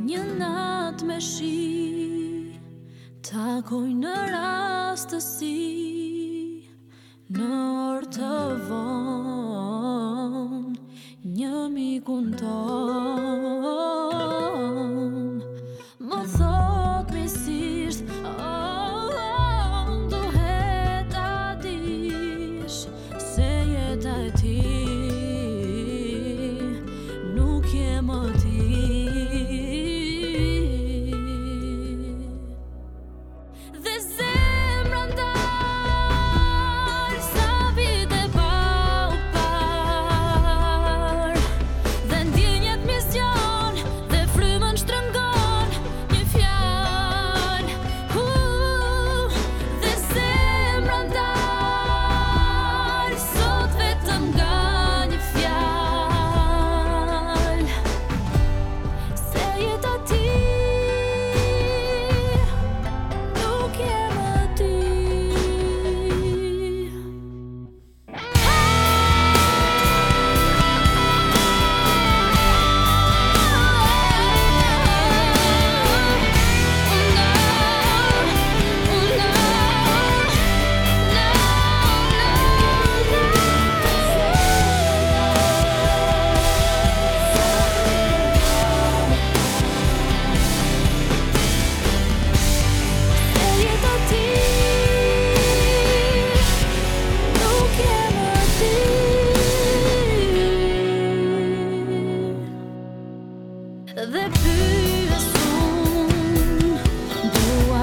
Një nat me shi takoj në rastësi në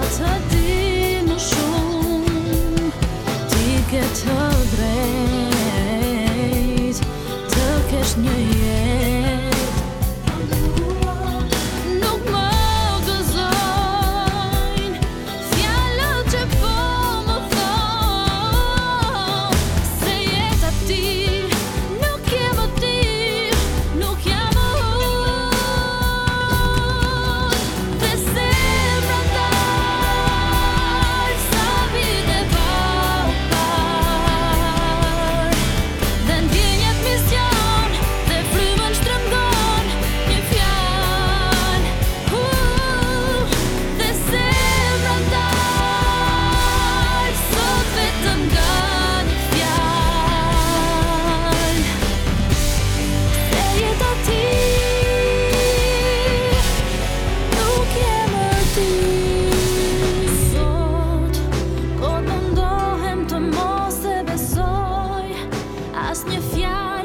A ti më shumë Ti ke të drejt Të kesh një jetë if you're